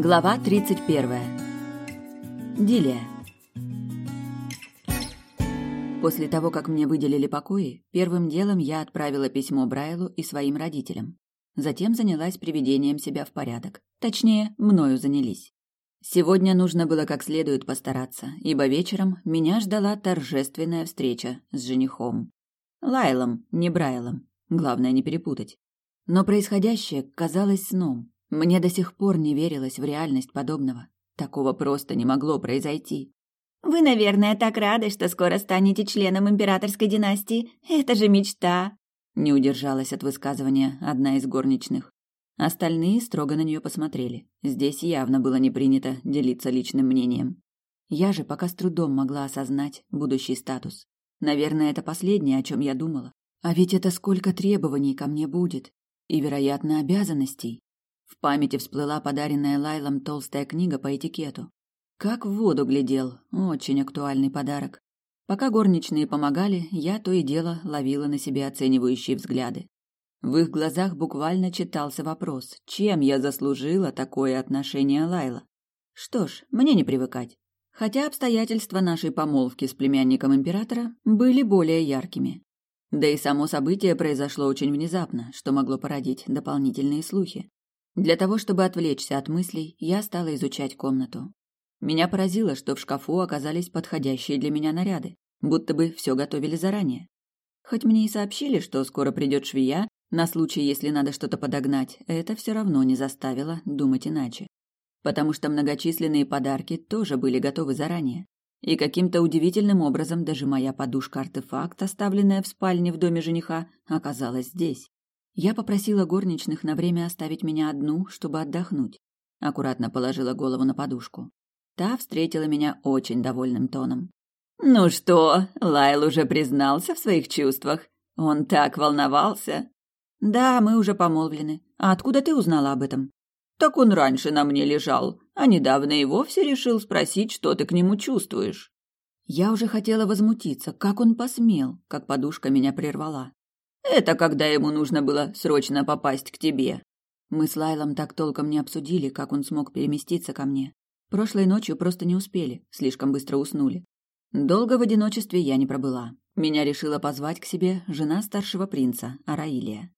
Глава 31. Дилия. После того, как мне выделили покои, первым делом я отправила письмо Брайлу и своим родителям. Затем занялась приведением себя в порядок. Точнее, мною занялись. Сегодня нужно было как следует постараться, ибо вечером меня ждала торжественная встреча с женихом. Лайлом, не Брайлом. Главное не перепутать. Но происходящее казалось сном, мне до сих пор не верилось в реальность подобного. Такого просто не могло произойти. «Вы, наверное, так рады, что скоро станете членом императорской династии. Это же мечта!» Не удержалась от высказывания одна из горничных. Остальные строго на нее посмотрели. Здесь явно было не принято делиться личным мнением. Я же пока с трудом могла осознать будущий статус. Наверное, это последнее, о чем я думала. А ведь это сколько требований ко мне будет. И, вероятно, обязанностей. В памяти всплыла подаренная Лайлом толстая книга по этикету. Как в воду глядел, очень актуальный подарок. Пока горничные помогали, я то и дело ловила на себе оценивающие взгляды. В их глазах буквально читался вопрос, чем я заслужила такое отношение Лайла. Что ж, мне не привыкать. Хотя обстоятельства нашей помолвки с племянником императора были более яркими. Да и само событие произошло очень внезапно, что могло породить дополнительные слухи. Для того, чтобы отвлечься от мыслей, я стала изучать комнату. Меня поразило, что в шкафу оказались подходящие для меня наряды, будто бы все готовили заранее. Хоть мне и сообщили, что скоро придет швея, на случай, если надо что-то подогнать, это все равно не заставило думать иначе. Потому что многочисленные подарки тоже были готовы заранее. И каким-то удивительным образом даже моя подушка-артефакт, оставленная в спальне в доме жениха, оказалась здесь. Я попросила горничных на время оставить меня одну, чтобы отдохнуть. Аккуратно положила голову на подушку. Та встретила меня очень довольным тоном. «Ну что, Лайл уже признался в своих чувствах? Он так волновался!» «Да, мы уже помолвлены. А откуда ты узнала об этом?» «Так он раньше на мне лежал, а недавно и вовсе решил спросить, что ты к нему чувствуешь». Я уже хотела возмутиться, как он посмел, как подушка меня прервала. Это когда ему нужно было срочно попасть к тебе. Мы с Лайлом так толком не обсудили, как он смог переместиться ко мне. Прошлой ночью просто не успели, слишком быстро уснули. Долго в одиночестве я не пробыла. Меня решила позвать к себе жена старшего принца, Араилия.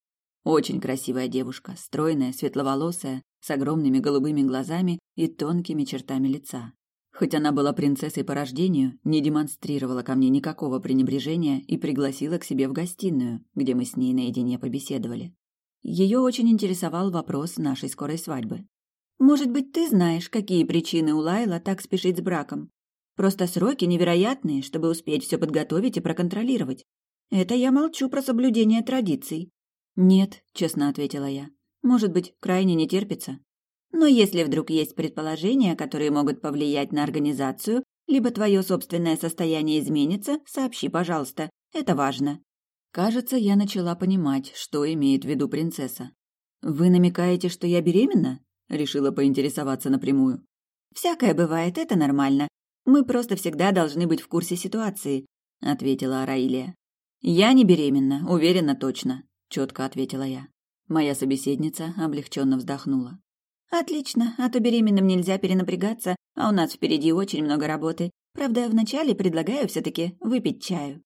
Очень красивая девушка, стройная, светловолосая, с огромными голубыми глазами и тонкими чертами лица. Хоть она была принцессой по рождению, не демонстрировала ко мне никакого пренебрежения и пригласила к себе в гостиную, где мы с ней наедине побеседовали. Ее очень интересовал вопрос нашей скорой свадьбы. «Может быть, ты знаешь, какие причины у Лайла так спешить с браком? Просто сроки невероятные, чтобы успеть все подготовить и проконтролировать. Это я молчу про соблюдение традиций». «Нет», — честно ответила я. «Может быть, крайне не терпится?» Но если вдруг есть предположения, которые могут повлиять на организацию, либо твое собственное состояние изменится, сообщи, пожалуйста. Это важно. Кажется, я начала понимать, что имеет в виду принцесса. Вы намекаете, что я беременна? Решила поинтересоваться напрямую. Всякое бывает, это нормально. Мы просто всегда должны быть в курсе ситуации, ответила Араилия. Я не беременна, уверена точно, четко ответила я. Моя собеседница облегченно вздохнула. «Отлично, а то беременным нельзя перенапрягаться, а у нас впереди очень много работы. Правда, вначале предлагаю все таки выпить чаю».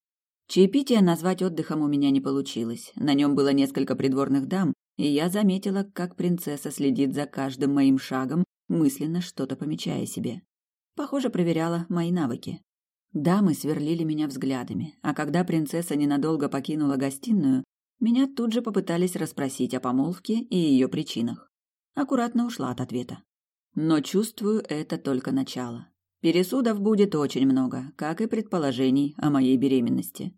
Чаепитие назвать отдыхом у меня не получилось. На нем было несколько придворных дам, и я заметила, как принцесса следит за каждым моим шагом, мысленно что-то помечая себе. Похоже, проверяла мои навыки. Дамы сверлили меня взглядами, а когда принцесса ненадолго покинула гостиную, меня тут же попытались расспросить о помолвке и ее причинах аккуратно ушла от ответа. Но чувствую, это только начало. Пересудов будет очень много, как и предположений о моей беременности.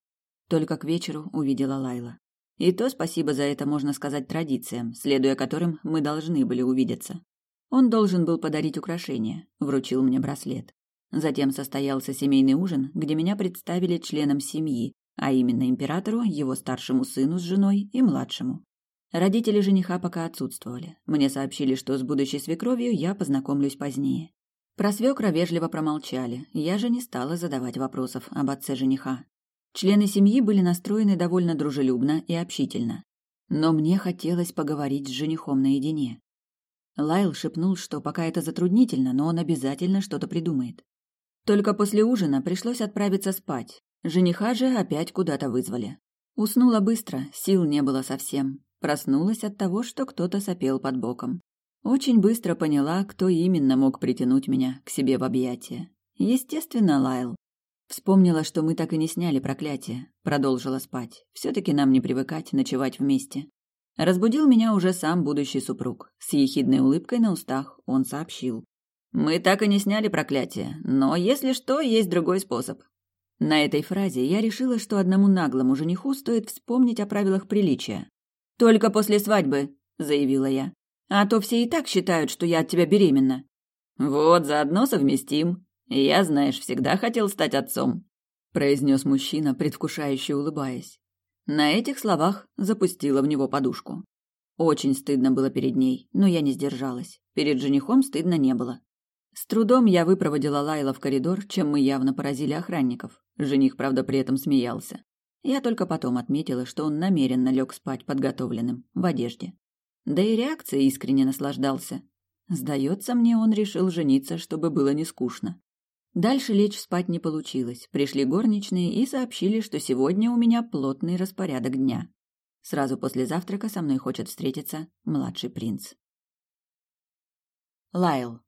Только к вечеру увидела Лайла. И то спасибо за это, можно сказать, традициям, следуя которым мы должны были увидеться. Он должен был подарить украшение, вручил мне браслет. Затем состоялся семейный ужин, где меня представили членам семьи, а именно императору, его старшему сыну с женой и младшему. Родители жениха пока отсутствовали. Мне сообщили, что с будущей свекровью я познакомлюсь позднее. Про свекра вежливо промолчали, я же не стала задавать вопросов об отце жениха. Члены семьи были настроены довольно дружелюбно и общительно. Но мне хотелось поговорить с женихом наедине. Лайл шепнул, что пока это затруднительно, но он обязательно что-то придумает. Только после ужина пришлось отправиться спать. Жениха же опять куда-то вызвали. Уснула быстро, сил не было совсем. Проснулась от того, что кто-то сопел под боком. Очень быстро поняла, кто именно мог притянуть меня к себе в объятия. Естественно, Лайл. Вспомнила, что мы так и не сняли проклятие. Продолжила спать. все таки нам не привыкать ночевать вместе. Разбудил меня уже сам будущий супруг. С ехидной улыбкой на устах он сообщил. «Мы так и не сняли проклятие, но, если что, есть другой способ». На этой фразе я решила, что одному наглому жениху стоит вспомнить о правилах приличия. «Только после свадьбы», — заявила я. «А то все и так считают, что я от тебя беременна». «Вот, заодно совместим. Я, знаешь, всегда хотел стать отцом», — произнес мужчина, предвкушающе улыбаясь. На этих словах запустила в него подушку. Очень стыдно было перед ней, но я не сдержалась. Перед женихом стыдно не было. С трудом я выпроводила Лайла в коридор, чем мы явно поразили охранников. Жених, правда, при этом смеялся. Я только потом отметила, что он намеренно лег спать подготовленным, в одежде. Да и реакцией искренне наслаждался. Сдается мне, он решил жениться, чтобы было не скучно. Дальше лечь спать не получилось. Пришли горничные и сообщили, что сегодня у меня плотный распорядок дня. Сразу после завтрака со мной хочет встретиться младший принц. Лайл.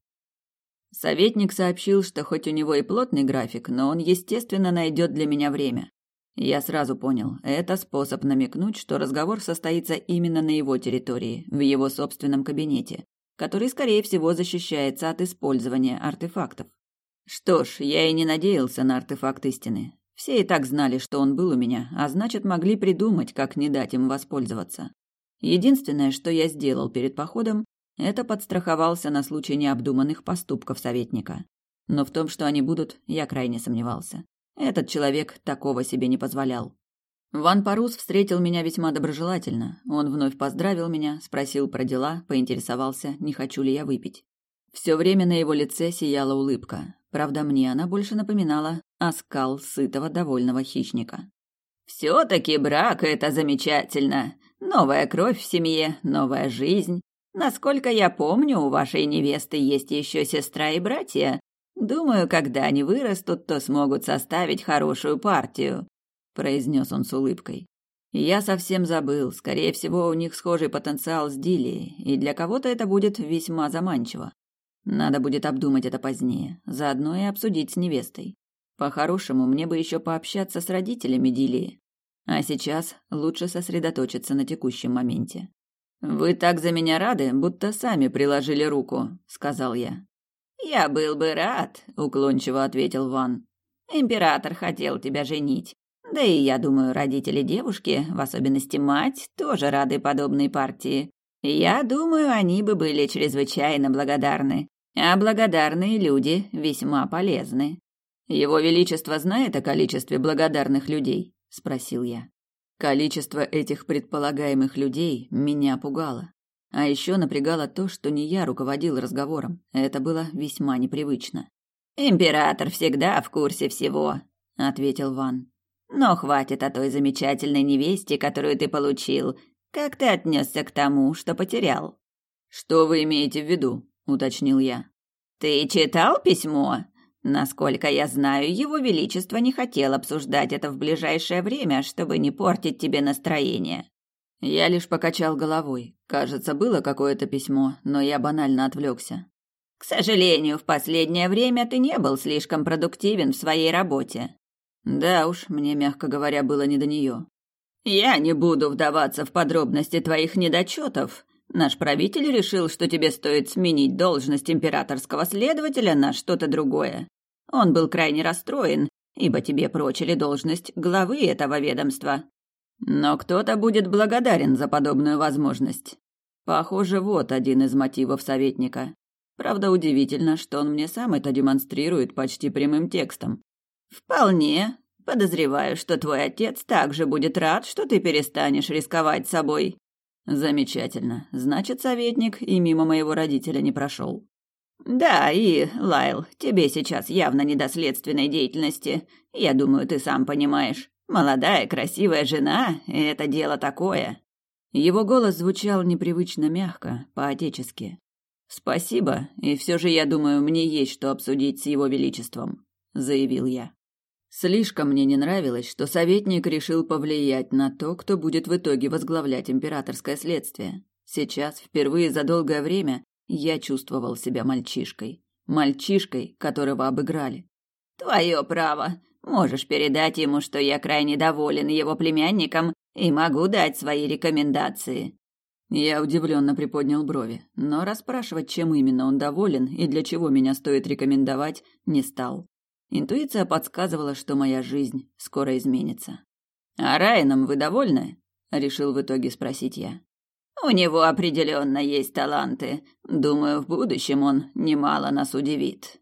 Советник сообщил, что хоть у него и плотный график, но он, естественно, найдет для меня время. Я сразу понял, это способ намекнуть, что разговор состоится именно на его территории, в его собственном кабинете, который, скорее всего, защищается от использования артефактов. Что ж, я и не надеялся на артефакт истины. Все и так знали, что он был у меня, а значит, могли придумать, как не дать им воспользоваться. Единственное, что я сделал перед походом, это подстраховался на случай необдуманных поступков советника. Но в том, что они будут, я крайне сомневался. Этот человек такого себе не позволял. Ван Парус встретил меня весьма доброжелательно. Он вновь поздравил меня, спросил про дела, поинтересовался, не хочу ли я выпить. Все время на его лице сияла улыбка. Правда, мне она больше напоминала оскал сытого довольного хищника. «Все-таки брак — это замечательно. Новая кровь в семье, новая жизнь. Насколько я помню, у вашей невесты есть еще сестра и братья. Думаю, когда они вырастут, то смогут составить хорошую партию», — произнес он с улыбкой. «Я совсем забыл. Скорее всего, у них схожий потенциал с Дилией, и для кого-то это будет весьма заманчиво. Надо будет обдумать это позднее, заодно и обсудить с невестой. По-хорошему, мне бы еще пообщаться с родителями Дилии. А сейчас лучше сосредоточиться на текущем моменте. «Вы так за меня рады, будто сами приложили руку», — сказал я. «Я был бы рад», — уклончиво ответил Ван. «Император хотел тебя женить. Да и я думаю, родители девушки, в особенности мать, тоже рады подобной партии. Я думаю, они бы были чрезвычайно благодарны. А благодарные люди весьма полезны. Его величество знает о количестве благодарных людей, спросил я. Количество этих предполагаемых людей меня пугало. А еще напрягало то, что не я руководил разговором. Это было весьма непривычно. Император всегда в курсе всего, ответил Ван. Но хватит о той замечательной невесте, которую ты получил, как ты отнесся к тому, что потерял? Что вы имеете в виду? уточнил я. Ты читал письмо? Насколько я знаю, его величество не хотел обсуждать это в ближайшее время, чтобы не портить тебе настроение. Я лишь покачал головой. Кажется, было какое-то письмо, но я банально отвлекся. К сожалению, в последнее время ты не был слишком продуктивен в своей работе. Да уж, мне, мягко говоря, было не до нее. Я не буду вдаваться в подробности твоих недочетов. Наш правитель решил, что тебе стоит сменить должность императорского следователя на что-то другое. Он был крайне расстроен, ибо тебе прочили должность главы этого ведомства. Но кто-то будет благодарен за подобную возможность. Похоже, вот один из мотивов советника. Правда, удивительно, что он мне сам это демонстрирует почти прямым текстом. Вполне, Подозреваю, что твой отец также будет рад, что ты перестанешь рисковать собой. Замечательно. Значит, советник и мимо моего родителя не прошел. Да, и, Лайл, тебе сейчас явно не до следственной деятельности. Я думаю, ты сам понимаешь. Молодая, красивая жена — это дело такое. Его голос звучал непривычно мягко, по-отечески. Спасибо, и все же я думаю, мне есть что обсудить с его величеством, заявил я. Слишком мне не нравилось, что советник решил повлиять на то, кто будет в итоге возглавлять императорское следствие. Сейчас, впервые за долгое время, я чувствовал себя мальчишкой. Мальчишкой, которого обыграли. «Твое право. Можешь передать ему, что я крайне доволен его племянником и могу дать свои рекомендации». Я удивленно приподнял брови, но расспрашивать, чем именно он доволен и для чего меня стоит рекомендовать, не стал. Интуиция подсказывала, что моя жизнь скоро изменится. «А Райаном вы довольны?» — решил в итоге спросить я. «У него определенно есть таланты. Думаю, в будущем он немало нас удивит».